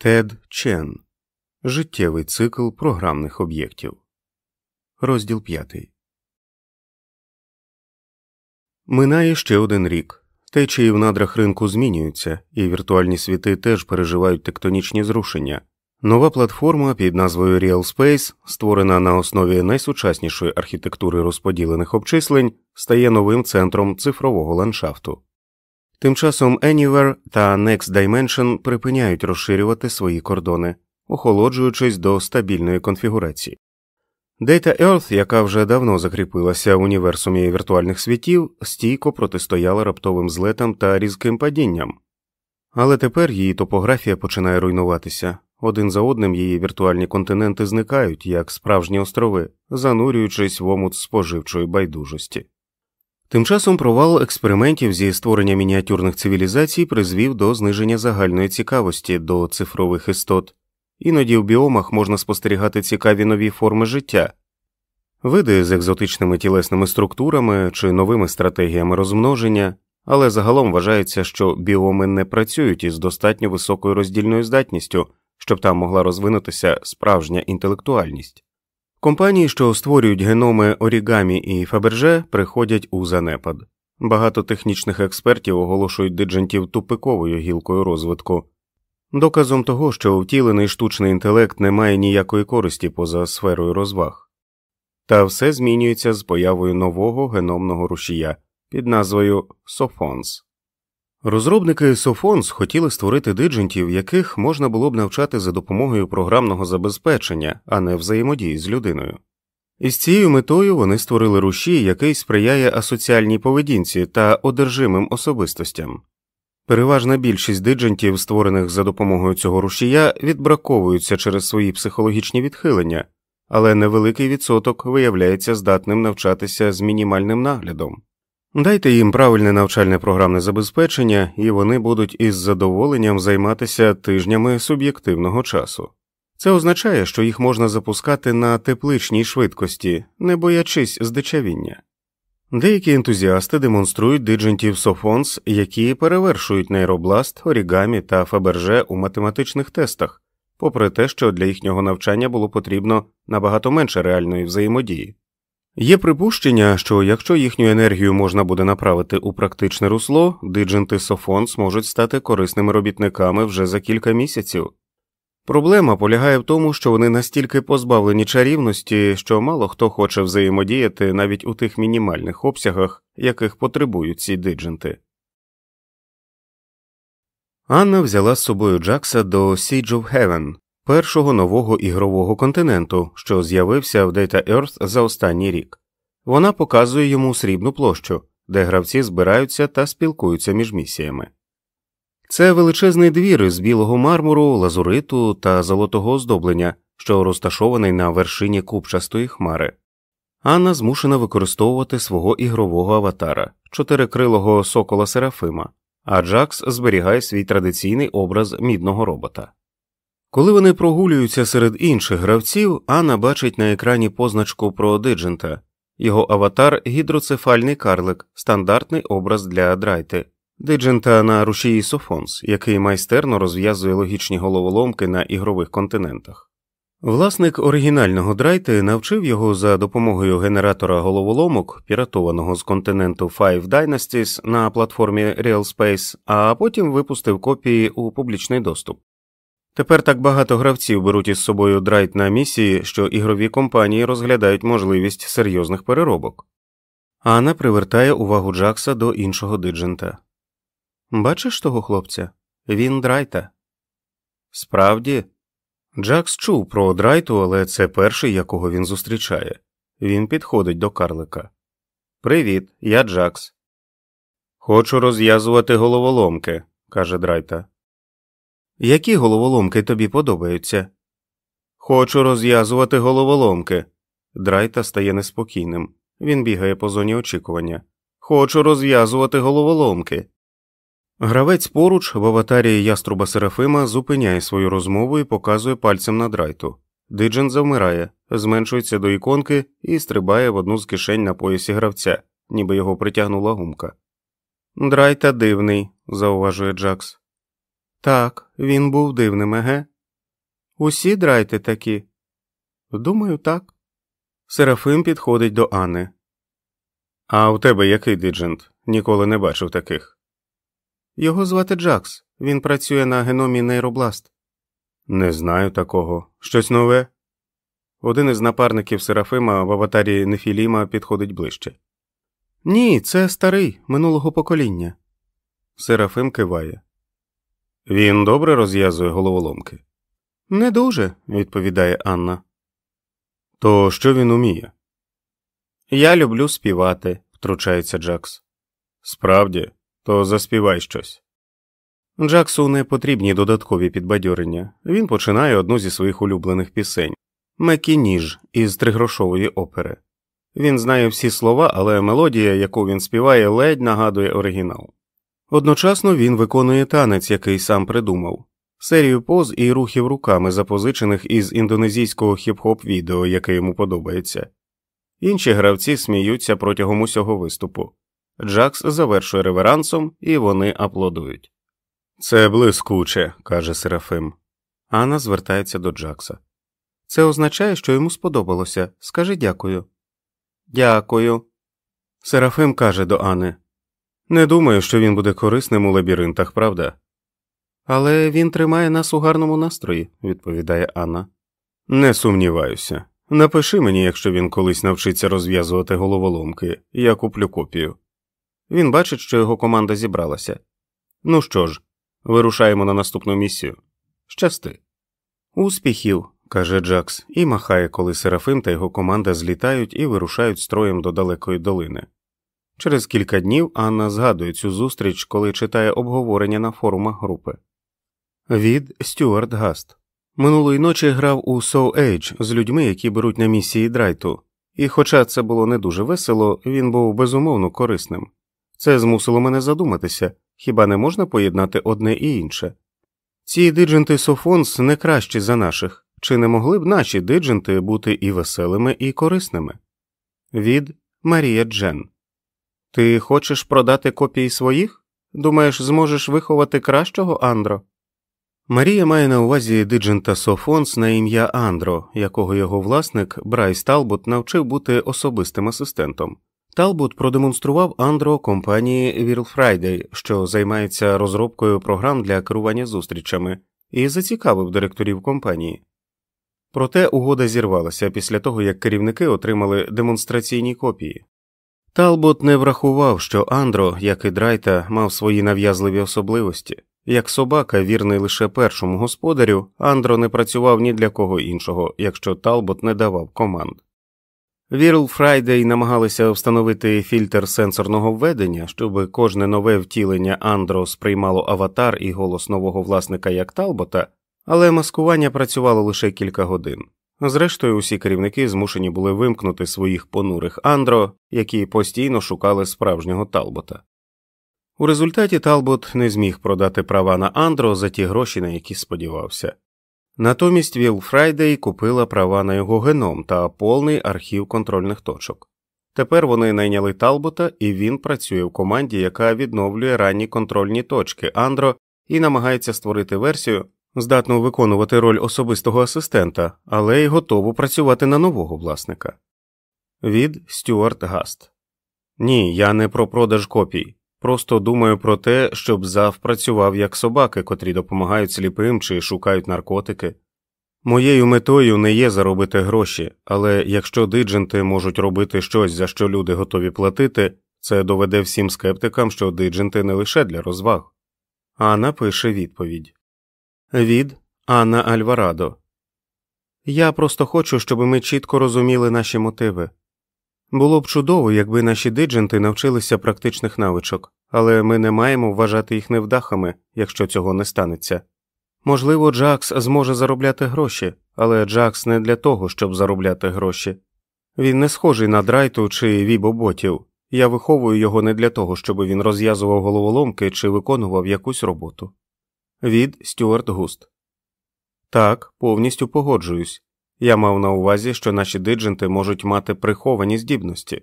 Тед Чен Життєвий цикл програмних об'єктів. Розділ 5 Минає ще один рік. Течії в надрах ринку змінюються, і віртуальні світи теж переживають тектонічні зрушення. Нова платформа під назвою RealSpace, створена на основі найсучаснішої архітектури розподілених обчислень, стає новим центром цифрового ландшафту. Тим часом Anywhere та Next Dimension припиняють розширювати свої кордони, охолоджуючись до стабільної конфігурації. Data Earth, яка вже давно закріпилася в універсумі віртуальних світів, стійко протистояла раптовим злетам та різким падінням, але тепер її топографія починає руйнуватися. Один за одним її віртуальні континенти зникають, як справжні острови, занурюючись в омут споживчої байдужості. Тим часом провал експериментів зі створення мініатюрних цивілізацій призвів до зниження загальної цікавості до цифрових істот, іноді в біомах можна спостерігати цікаві нові форми життя, види з екзотичними тілесними структурами чи новими стратегіями розмноження, але загалом вважається, що біоми не працюють із достатньо високою роздільною здатністю, щоб там могла розвинутися справжня інтелектуальність. Компанії, що створюють геноми Орігамі і Фаберже, приходять у занепад. Багато технічних експертів оголошують диджентів тупиковою гілкою розвитку, доказом того, що втілений штучний інтелект не має ніякої користі поза сферою розваг. Та все змінюється з появою нового геномного рушія під назвою Софонс. Розробники Софонс хотіли створити диджентів, яких можна було б навчати за допомогою програмного забезпечення, а не взаємодії з людиною. І з цією метою вони створили рушій, який сприяє асоціальній поведінці та одержимим особистостям. Переважна більшість диджентів, створених за допомогою цього рушія, відбраковуються через свої психологічні відхилення, але невеликий відсоток виявляється здатним навчатися з мінімальним наглядом. Дайте їм правильне навчальне програмне забезпечення, і вони будуть із задоволенням займатися тижнями суб'єктивного часу. Це означає, що їх можна запускати на тепличній швидкості, не боячись здичавіння. Деякі ентузіасти демонструють диджентів Софонс, які перевершують нейробласт, орігамі та фаберже у математичних тестах, попри те, що для їхнього навчання було потрібно набагато менше реальної взаємодії. Є припущення, що якщо їхню енергію можна буде направити у практичне русло, дидженти Софонс можуть стати корисними робітниками вже за кілька місяців. Проблема полягає в тому, що вони настільки позбавлені чарівності, що мало хто хоче взаємодіяти навіть у тих мінімальних обсягах, яких потребують ці дидженти. Анна взяла з собою Джакса до Siege of Heaven, першого нового ігрового континенту, що з'явився в Data Earth за останній рік. Вона показує йому срібну площу, де гравці збираються та спілкуються між місіями. Це величезний двір із білого мармуру, лазуриту та золотого оздоблення, що розташований на вершині купчастої хмари. Анна змушена використовувати свого ігрового аватара, чотирикрилого сокола Серафима, а Джакс зберігає свій традиційний образ мідного робота. Коли вони прогулюються серед інших гравців, Анна бачить на екрані позначку про диджента, його аватар гідроцефальний карлик, стандартний образ для драйти, диджента на рушії Софонс, який майстерно розв'язує логічні головоломки на ігрових континентах. Власник оригінального драйти навчив його за допомогою генератора головоломок, піратованого з континенту Five Dynasties на платформі RealSpace, а потім випустив копії у публічний доступ. Тепер так багато гравців беруть із собою драйт на місії, що ігрові компанії розглядають можливість серйозних переробок. Анна привертає увагу Джакса до іншого диджента. Бачиш того хлопця? Він драйта. Справді, Джакс чув про драйту, але це перший, якого він зустрічає. Він підходить до карлика. Привіт, я Джакс. Хочу розв'язувати головоломки, каже Драйта. Які головоломки тобі подобаються? Хочу розв'язувати головоломки. Драйта стає неспокійним. Він бігає по зоні очікування. Хочу розв'язувати головоломки. Гравець поруч в аватарі яструба Серафима зупиняє свою розмову і показує пальцем на драйту. Диджен завмирає, зменшується до іконки і стрибає в одну з кишень на поясі гравця, ніби його притягнула гумка. Драйта дивний, зауважує Джакс. Так, він був дивним, еге? Усі драйте такі. Думаю, так. Серафим підходить до Анни. А у тебе який диджент? Ніколи не бачив таких. Його звати Джакс. Він працює на геномі нейробласт. Не знаю такого. Щось нове. Один із напарників Серафима в аватарі Нефіліма підходить ближче. Ні, це старий минулого покоління. Серафим киває. Він добре розв'язує головоломки. Не дуже, відповідає Анна. То що він уміє? Я люблю співати, втручається Джакс. Справді, то заспівай щось. Джаксу не потрібні додаткові підбадьорення. Він починає одну зі своїх улюблених пісень Мекініж із тригрошової опери. Він знає всі слова, але мелодія, яку він співає, ледь нагадує оригінал. Одночасно він виконує танець, який сам придумав, серію поз і рухів руками, запозичених із індонезійського хіп-хоп відео, яке йому подобається. Інші гравці сміються протягом усього виступу. Джакс завершує реверансом, і вони аплодують. Це блискуче, каже Серафим. Анна звертається до Джакса. Це означає, що йому сподобалося. Скажи дякую. Дякую. Серафим каже до Ани. Не думаю, що він буде корисним у лабіринтах, правда? Але він тримає нас у гарному настрої, відповідає Анна. Не сумніваюся. Напиши мені, якщо він колись навчиться розв'язувати головоломки, я куплю копію. Він бачить, що його команда зібралася. Ну що ж, вирушаємо на наступну місію. Щасти. Успіхів, каже Джакс, і махає, коли Серафим та його команда злітають і вирушають строєм до далекої долини. Через кілька днів Анна згадує цю зустріч, коли читає обговорення на форумах групи. Від Стюарт Гаст минулої ночі грав у So Age з людьми, які беруть на місії драйту, і, хоча це було не дуже весело, він був безумовно корисним. Це змусило мене задуматися хіба не можна поєднати одне і інше. Ці дидженти Софонс не кращі за наших, чи не могли б наші дидженти бути і веселими, і корисними? Від Марія Джен. Ти хочеш продати копії своїх? Думаєш, зможеш виховати кращого Андро? Марія має на увазі диджента Софонс на ім'я Андро, якого його власник Брайс Талбот навчив бути особистим асистентом. Талбот продемонстрував Андро компанії Whirl Friday, що займається розробкою програм для керування зустрічами, і зацікавив директорів компанії. Проте угода зірвалася після того, як керівники отримали демонстраційні копії. Талбот не врахував, що Андро, як і Драйта, мав свої нав'язливі особливості. Як собака, вірний лише першому господарю, Андро не працював ні для кого іншого, якщо Талбот не давав команд. Віртуал Фрайдей намагалися встановити фільтр сенсорного введення, щоб кожне нове втілення Андро сприймало аватар і голос нового власника як Талбота, але маскування працювало лише кілька годин. Зрештою, усі керівники змушені були вимкнути своїх понурих Андро, які постійно шукали справжнього Талбота. У результаті Талбот не зміг продати права на Андро за ті гроші, на які сподівався. Натомість Віл Фрайдей купила права на його геном та повний архів контрольних точок. Тепер вони найняли Талбота, і він працює в команді, яка відновлює ранні контрольні точки Андро і намагається створити версію, здатну виконувати роль особистого асистента, але й готову працювати на нового власника. Від Стюарт Гаст Ні, я не про продаж копій. Просто думаю про те, щоб зав працював як собаки, котрі допомагають сліпим чи шукають наркотики. Моєю метою не є заробити гроші, але якщо дидженти можуть робити щось, за що люди готові платити, це доведе всім скептикам, що дидженти не лише для розваг. Анна пише відповідь від Анна Альварадо. Я просто хочу, щоб ми чітко розуміли наші мотиви. Було б чудово, якби наші дидженти навчилися практичних навичок, але ми не маємо вважати їх невдахами, якщо цього не станеться. Можливо, Джакс зможе заробляти гроші, але Джакс не для того, щоб заробляти гроші. Він не схожий на драйту чи вібоботів. Я виховую його не для того, щоб він розв'язував головоломки чи виконував якусь роботу. Від Стюарт Густ. Так, повністю погоджуюсь. Я мав на увазі, що наші дидженти можуть мати приховані здібності.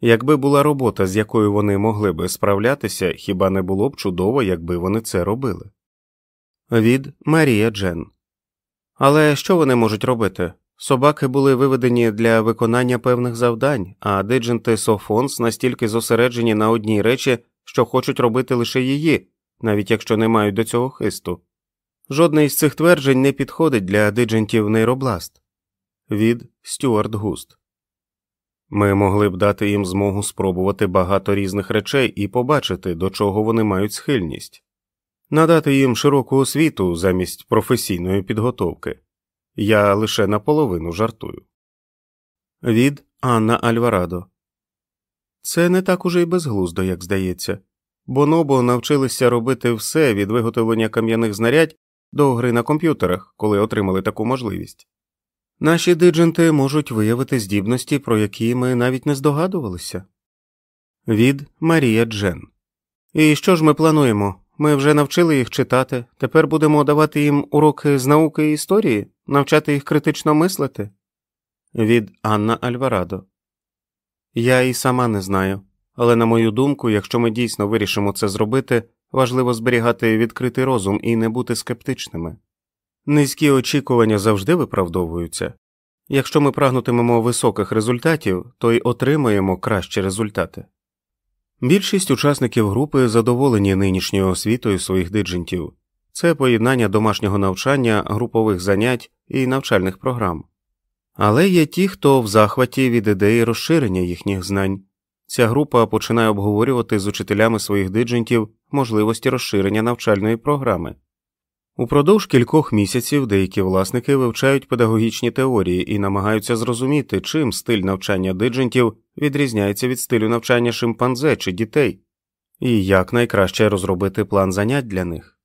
Якби була робота, з якою вони могли би справлятися, хіба не було б чудово, якби вони це робили? Від Марія Джен. Але що вони можуть робити? Собаки були виведені для виконання певних завдань, а дидженти Софонс настільки зосереджені на одній речі, що хочуть робити лише її, навіть якщо не мають до цього хисту. Жодне із цих тверджень не підходить для диджентів нейробласт. Від Стюарт Густ. Ми могли б дати їм змогу спробувати багато різних речей і побачити, до чого вони мають схильність, надати їм широку освіту замість професійної підготовки. Я лише наполовину жартую. Від Анна Альварадо. Це не так уже й безглуздо, як здається. Бонобо навчилися робити все від виготовлення кам'яних знарядь до гри на комп'ютерах, коли отримали таку можливість. Наші дидженти можуть виявити здібності, про які ми навіть не здогадувалися. Від Марія Джен. І що ж ми плануємо? Ми вже навчили їх читати, тепер будемо давати їм уроки з науки і історії, навчати їх критично мислити. Від Анна Альварадо. Я і сама не знаю, але на мою думку, якщо ми дійсно вирішимо це зробити, важливо зберігати відкритий розум і не бути скептичними. Низькі очікування завжди виправдовуються. Якщо ми прагнутимемо високих результатів, то й отримаємо кращі результати. Більшість учасників групи задоволені нинішньою освітою своїх диджентів це поєднання домашнього навчання, групових занять і навчальних програм. Але є ті, хто в захваті від ідеї розширення їхніх знань. Ця група починає обговорювати з учителями своїх диджентів можливості розширення навчальної програми. Упродовж кількох місяців деякі власники вивчають педагогічні теорії і намагаються зрозуміти, чим стиль навчання диджентів відрізняється від стилю навчання шимпанзе чи дітей, і як найкраще розробити план занять для них.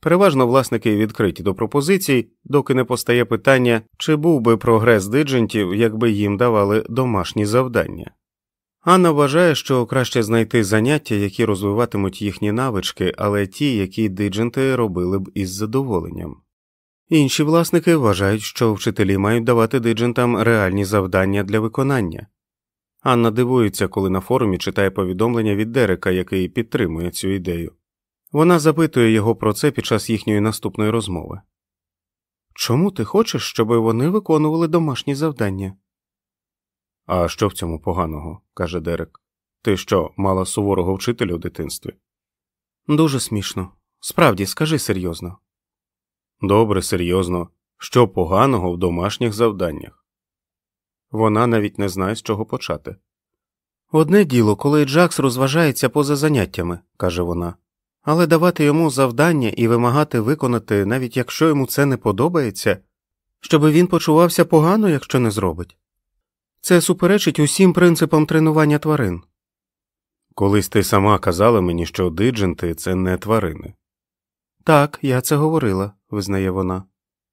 Переважно власники відкриті до пропозицій, доки не постає питання, чи був би прогрес диджентів, якби їм давали домашні завдання. Анна вважає, що краще знайти заняття, які розвиватимуть їхні навички, але ті, які дидженти робили б із задоволенням. Інші власники вважають, що вчителі мають давати диджентам реальні завдання для виконання. Анна дивується, коли на форумі читає повідомлення від Дерека, який підтримує цю ідею. Вона запитує його про це під час їхньої наступної розмови. Чому ти хочеш, щоб вони виконували домашні завдання? А що в цьому поганого? каже Дерек. Ти що, мала суворого вчителя у дитинстві? Дуже смішно. Справді, скажи серйозно. Добре, серйозно. Що поганого в домашніх завданнях? Вона навіть не знає, з чого почати. Одне діло, коли Джакс розважається поза заняттями, каже вона, але давати йому завдання і вимагати виконати, навіть якщо йому це не подобається, щоби він почувався погано, якщо не зробить. Це суперечить усім принципам тренування тварин. Колись ти сама казала мені, що дидженти це не тварини. Так, я це говорила, визнає вона.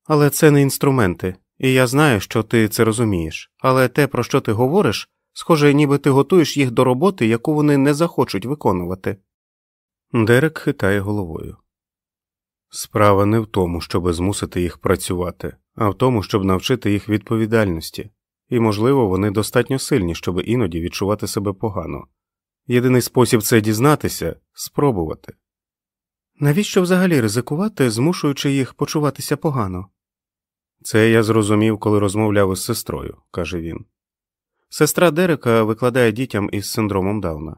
Але це не інструменти, і я знаю, що ти це розумієш, але те, про що ти говориш, схоже, ніби ти готуєш їх до роботи, яку вони не захочуть виконувати. Дерек хитає головою. Справа не в тому, щоб змусити їх працювати, а в тому, щоб навчити їх відповідальності і, можливо, вони достатньо сильні, щоб іноді відчувати себе погано. Єдиний спосіб це дізнатися спробувати. Навіщо взагалі ризикувати, змушуючи їх почуватися погано? Це я зрозумів, коли розмовляв із сестрою, каже він. Сестра Дерека викладає дітям із синдромом Дауна.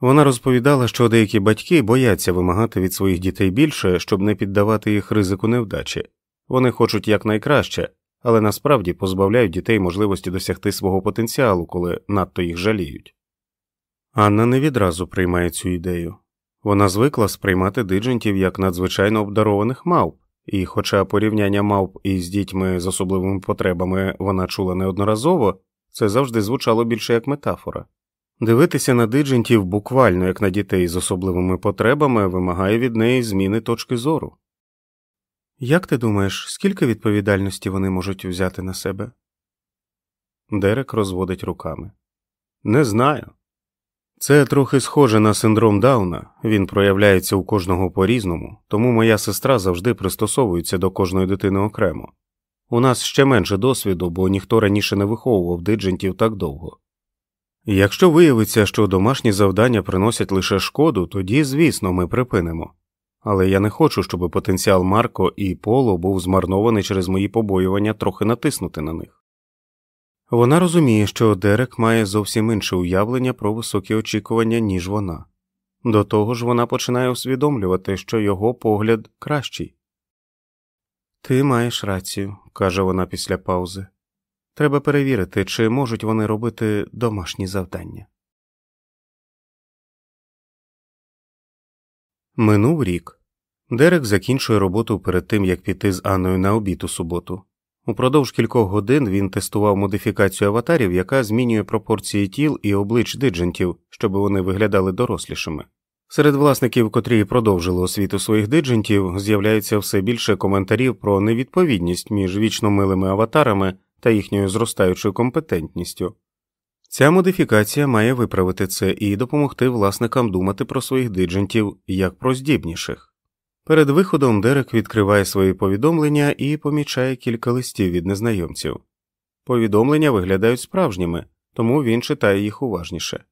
Вона розповідала, що деякі батьки бояться вимагати від своїх дітей більше, щоб не піддавати їх ризику невдачі. Вони хочуть якнайкраще, але насправді позбавляють дітей можливості досягти свого потенціалу, коли надто їх жаліють. Анна не відразу приймає цю ідею вона звикла сприймати диджентів як надзвичайно обдарованих мавп, і, хоча порівняння мавп із дітьми з особливими потребами вона чула неодноразово, це завжди звучало більше як метафора. Дивитися на диджентів буквально як на дітей з особливими потребами вимагає від неї зміни точки зору. Як ти думаєш, скільки відповідальності вони можуть взяти на себе? Дерек розводить руками. Не знаю. Це трохи схоже на синдром Дауна, він проявляється у кожного по різному, тому моя сестра завжди пристосовується до кожної дитини окремо. У нас ще менше досвіду, бо ніхто раніше не виховував диджентів так довго. Якщо виявиться, що домашні завдання приносять лише шкоду, тоді, звісно, ми припинимо. Але я не хочу, щоб потенціал Марко і Поло був змарнований через мої побоювання трохи натиснути на них. Вона розуміє, що Дерек має зовсім інше уявлення про високі очікування, ніж вона. До того ж, вона починає усвідомлювати, що його погляд кращий. Ти маєш рацію, каже вона після паузи. Треба перевірити, чи можуть вони робити домашні завдання. Минув рік. Дерек закінчує роботу перед тим, як піти з Анною на обід у суботу. Упродовж кількох годин він тестував модифікацію аватарів, яка змінює пропорції тіл і облич диджентів, щоб вони виглядали дорослішими. Серед власників, котрі продовжили освіту своїх диджентів, з'являється все більше коментарів про невідповідність між вічно милими аватарами та їхньою зростаючою компетентністю. Ця модифікація має виправити це і допомогти власникам думати про своїх диджентів як про здібніших. Перед виходом Дерек відкриває свої повідомлення і помічає кілька листів від незнайомців. Повідомлення виглядають справжніми, тому він читає їх уважніше.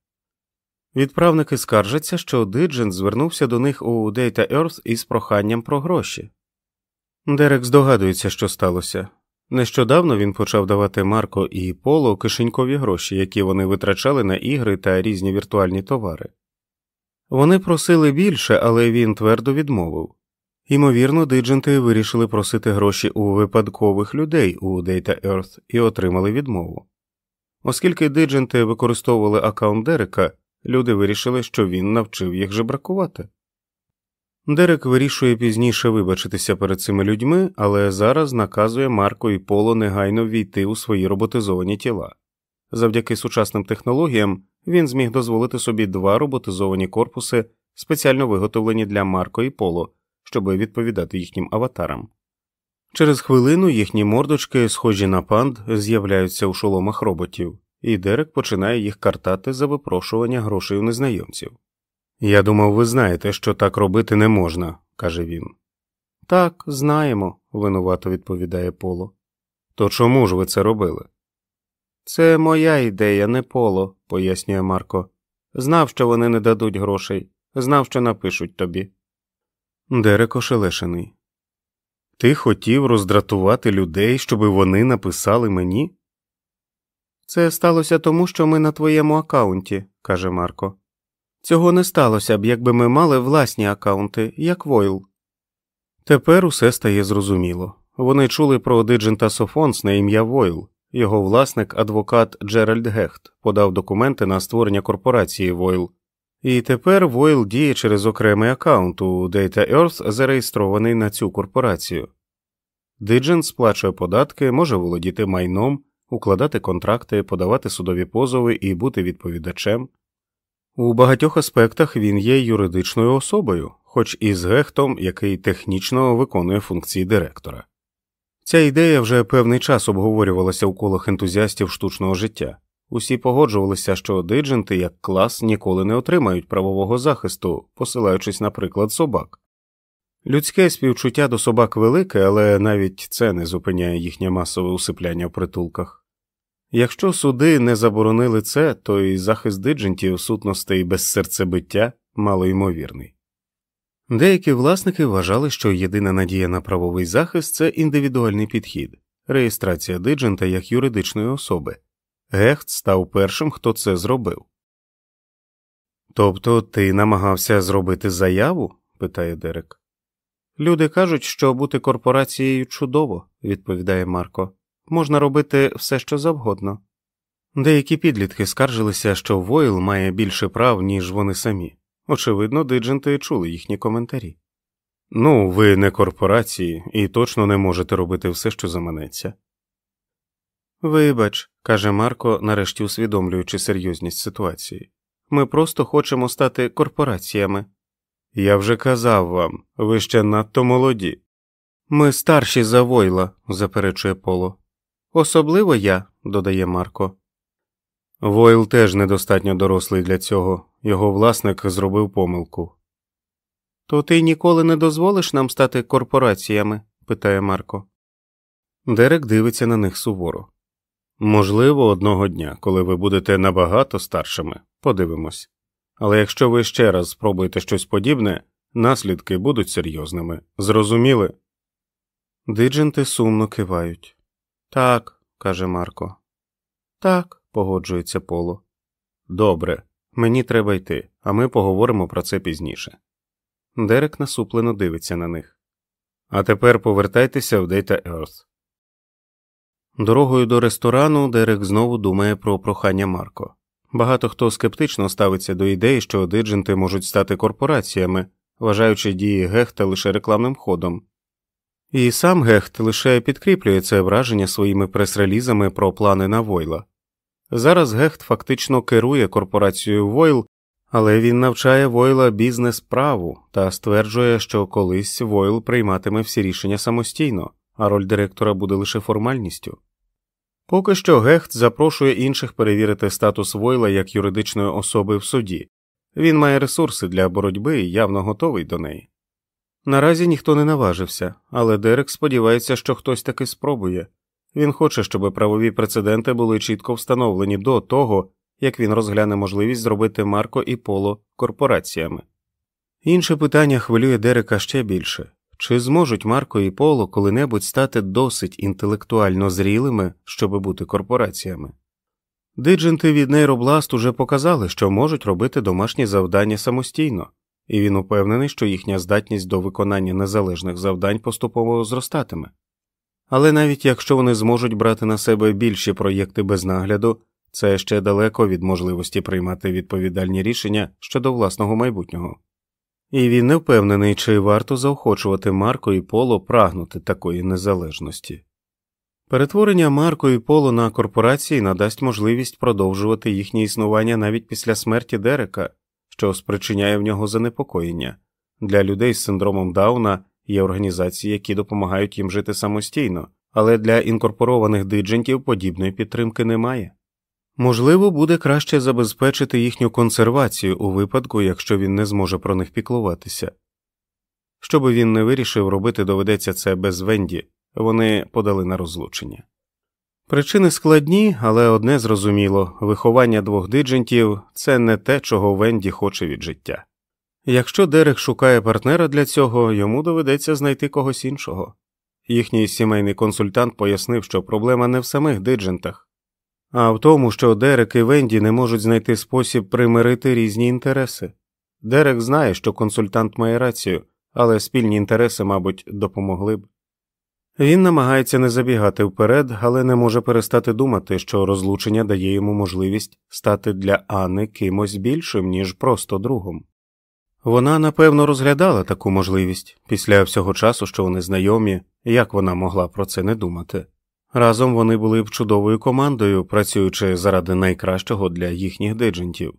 Відправники скаржаться, що Диджент звернувся до них у Data Earth із проханням про гроші. Дерек здогадується, що сталося. Нещодавно він почав давати Марко і Поло кишенькові гроші, які вони витрачали на ігри та різні віртуальні товари. Вони просили більше, але він твердо відмовив. Ймовірно, дидженти вирішили просити гроші у випадкових людей у Data Earth і отримали відмову. Оскільки дидженти використовували аккаунт Дерека, люди вирішили, що він навчив їх жебракувати. Дерек вирішує пізніше вибачитися перед цими людьми, але зараз наказує Марко і Поло негайно війти у свої роботизовані тіла. Завдяки сучасним технологіям він зміг дозволити собі два роботизовані корпуси, спеціально виготовлені для Марко і Поло, щоб відповідати їхнім аватарам. Через хвилину їхні мордочки, схожі на панд, з'являються у шоломах роботів, і Дерек починає їх картати за випрошування грошей у незнайомців. Я думав, ви знаєте, що так робити не можна, каже він. Так, знаємо, винувато відповідає Поло. То чому ж ви це робили? Це моя ідея, не Поло, пояснює Марко. Знав, що вони не дадуть грошей, знав, що напишуть тобі. Дерек ошелешений. Ти хотів роздратувати людей, щоб вони написали мені? Це сталося тому, що ми на твоєму аккаунті, каже Марко. Цього не сталося б, якби ми мали власні аккаунти, як Войл. Тепер усе стає зрозуміло. Вони чули про диджента Софонс на ім'я Войл. Його власник, адвокат Джеральд Гехт, подав документи на створення корпорації Войл. І тепер Войл діє через окремий аккаунт у Data Earth, зареєстрований на цю корпорацію. Диджент сплачує податки, може володіти майном, укладати контракти, подавати судові позови і бути відповідачем. У багатьох аспектах він є юридичною особою, хоч і з гехтом, який технічно виконує функції директора. Ця ідея вже певний час обговорювалася у колах ентузіастів штучного життя. Усі погоджувалися, що дидженти як клас ніколи не отримають правового захисту, посилаючись на приклад собак. Людське співчуття до собак велике, але навіть це не зупиняє їхнє масове усипляння в притулках. Якщо суди не заборонили це, то і захист диджентів сутностей без серцебиття малоймовірний. Деякі власники вважали, що єдина надія на правовий захист це індивідуальний підхід, реєстрація диджента як юридичної особи. Гехт став першим, хто це зробив. Тобто ти намагався зробити заяву? питає Дерек. Люди кажуть, що бути корпорацією чудово, відповідає Марко можна робити все, що завгодно. Деякі підлітки скаржилися, що Войл має більше прав, ніж вони самі. Очевидно, дидженти чули їхні коментарі. Ну, ви не корпорації і точно не можете робити все, що заманеться. Вибач, каже Марко, нарешті усвідомлюючи серйозність ситуації. Ми просто хочемо стати корпораціями. Я вже казав вам, ви ще надто молоді. Ми старші за Войла, заперечує Поло. Особливо я, додає Марко. Войл теж недостатньо дорослий для цього, його власник зробив помилку. То ти ніколи не дозволиш нам стати корпораціями? питає Марко. Дерек дивиться на них суворо. Можливо, одного дня, коли ви будете набагато старшими, подивимось. Але якщо ви ще раз спробуєте щось подібне, Наслідки будуть серйозними. Зрозуміли? Дидженти сумно кивають. Так, каже Марко. Так, погоджується Поло. Добре, мені треба йти, а ми поговоримо про це пізніше. Дерек насуплено дивиться на них. А тепер повертайтеся в Data Earth. Дорогою до ресторану Дерек знову думає про прохання Марко. Багато хто скептично ставиться до ідеї, що дидженти можуть стати корпораціями, вважаючи дії Гехта лише рекламним ходом. І сам Гехт лише підкріплює це враження своїми прес-релізами про плани на Войла. Зараз Гехт фактично керує корпорацією Войл, але він навчає Войла бізнес праву та стверджує, що колись Войл прийматиме всі рішення самостійно, а роль директора буде лише формальністю. Поки що Гехт запрошує інших перевірити статус Войла як юридичної особи в суді. Він має ресурси для боротьби і явно готовий до неї. Наразі ніхто не наважився, але Дерек сподівається, що хтось таки спробує. Він хоче, щоб правові прецеденти були чітко встановлені до того, як він розгляне можливість зробити Марко і Поло корпораціями. Інше питання хвилює Дерека ще більше чи зможуть Марко і Поло коли-небудь стати досить інтелектуально зрілими, щоб бути корпораціями? Дидженти від Нейробласт уже показали, що можуть робити домашні завдання самостійно, і він упевнений, що їхня здатність до виконання незалежних завдань поступово зростатиме. Але навіть якщо вони зможуть брати на себе більші проєкти без нагляду, це ще далеко від можливості приймати відповідальні рішення щодо власного майбутнього. І він не впевнений, чи варто заохочувати Марко і Поло прагнути такої незалежності. Перетворення Марко і Поло на корпорації надасть можливість продовжувати їхнє існування навіть після смерті Дерека, що спричиняє в нього занепокоєння. Для людей з синдромом Дауна є організації, які допомагають їм жити самостійно, але для інкорпорованих диджентів подібної підтримки немає. Можливо, буде краще забезпечити їхню консервацію у випадку, якщо він не зможе про них піклуватися. Щоби він не вирішив, робити доведеться це без Венді, вони подали на розлучення. Причини складні, але одне зрозуміло виховання двох диджентів це не те, чого Венді хоче від життя. Якщо Дерек шукає партнера для цього, йому доведеться знайти когось іншого. Їхній сімейний консультант пояснив, що проблема не в самих диджентах, а в тому, що Дерек і Венді не можуть знайти спосіб примирити різні інтереси. Дерек знає, що консультант має рацію, але спільні інтереси, мабуть, допомогли б. Він намагається не забігати вперед, але не може перестати думати, що розлучення дає йому можливість стати для Анни кимось більшим, ніж просто другом. Вона напевно розглядала таку можливість після всього часу, що вони знайомі, як вона могла про це не думати. Разом вони були б чудовою командою, працюючи заради найкращого для їхніх диджентів.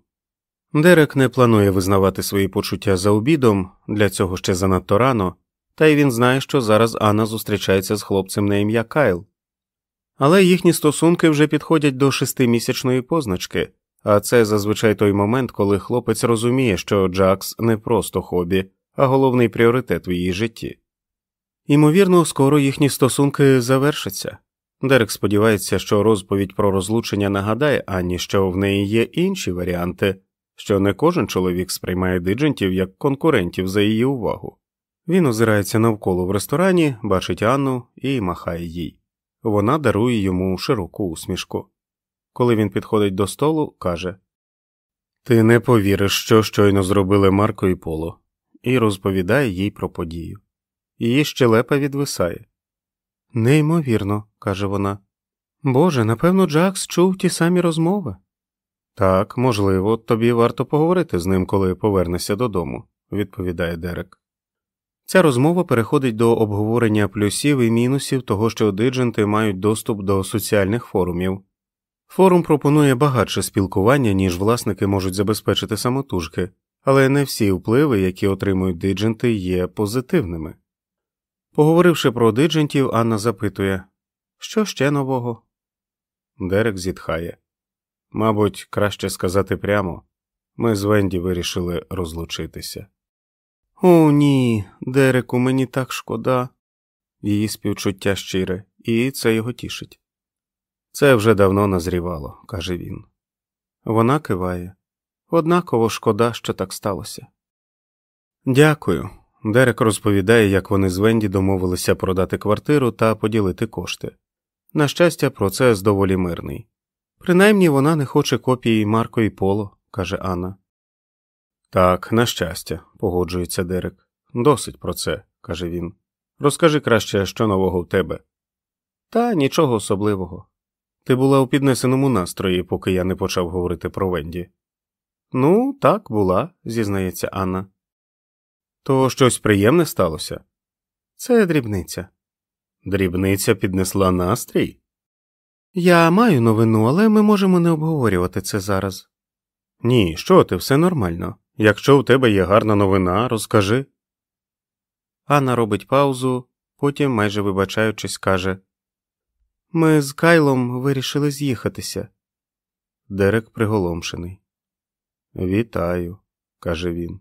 Дерек не планує визнавати свої почуття за обідом, для цього ще занадто рано, та й він знає, що зараз Анна зустрічається з хлопцем на ім'я Кайл. Але їхні стосунки вже підходять до шестимісячної позначки, а це зазвичай той момент, коли хлопець розуміє, що Джакс не просто хобі, а головний пріоритет в її житті. Ймовірно, скоро їхні стосунки завершаться. Дерек сподівається, що розповідь про розлучення нагадає Анні, що в неї є інші варіанти, що не кожен чоловік сприймає диджентів як конкурентів за її увагу. Він озирається навколо в ресторані, бачить Анну і махає їй. Вона дарує йому широку усмішку. Коли він підходить до столу, каже Ти не повіриш, що щойно зробили Марко і Поло, і розповідає їй про подію. Її щелепа відвисає. Неймовірно, каже вона. Боже, напевно, Джакс чув ті самі розмови. Так, можливо, тобі варто поговорити з ним, коли повернешся додому, відповідає Дерек. Ця розмова переходить до обговорення плюсів і мінусів того, що дидженти мають доступ до соціальних форумів. Форум пропонує багатше спілкування, ніж власники можуть забезпечити самотужки, але не всі впливи, які отримують дидженти, є позитивними. Поговоривши про диджентів, Анна запитує що ще нового? Дерек зітхає. Мабуть, краще сказати прямо ми з Венді вирішили розлучитися. О, ні, Дереку, мені так шкода. Її співчуття щире, і це його тішить. Це вже давно назрівало, каже він. Вона киває. Однаково шкода, що так сталося. Дякую. Дерек розповідає, як вони з Венді домовилися продати квартиру та поділити кошти. На щастя, процес доволі мирний. Принаймні вона не хоче копії Марко і Поло, каже Анна. Так, на щастя, погоджується Дерек. Досить про це, каже він. Розкажи краще, що нового в тебе. Та нічого особливого. Ти була у піднесеному настрої, поки я не почав говорити про Венді. Ну, так, була, зізнається Анна. То щось приємне сталося? Це дрібниця. Дрібниця піднесла настрій? Я маю новину, але ми можемо не обговорювати це зараз. Ні, що ти, все нормально. Якщо у тебе є гарна новина, розкажи. Анна робить паузу, потім, майже вибачаючись, каже Ми з Кайлом вирішили з'їхатися. Дерек приголомшений. Вітаю, каже він.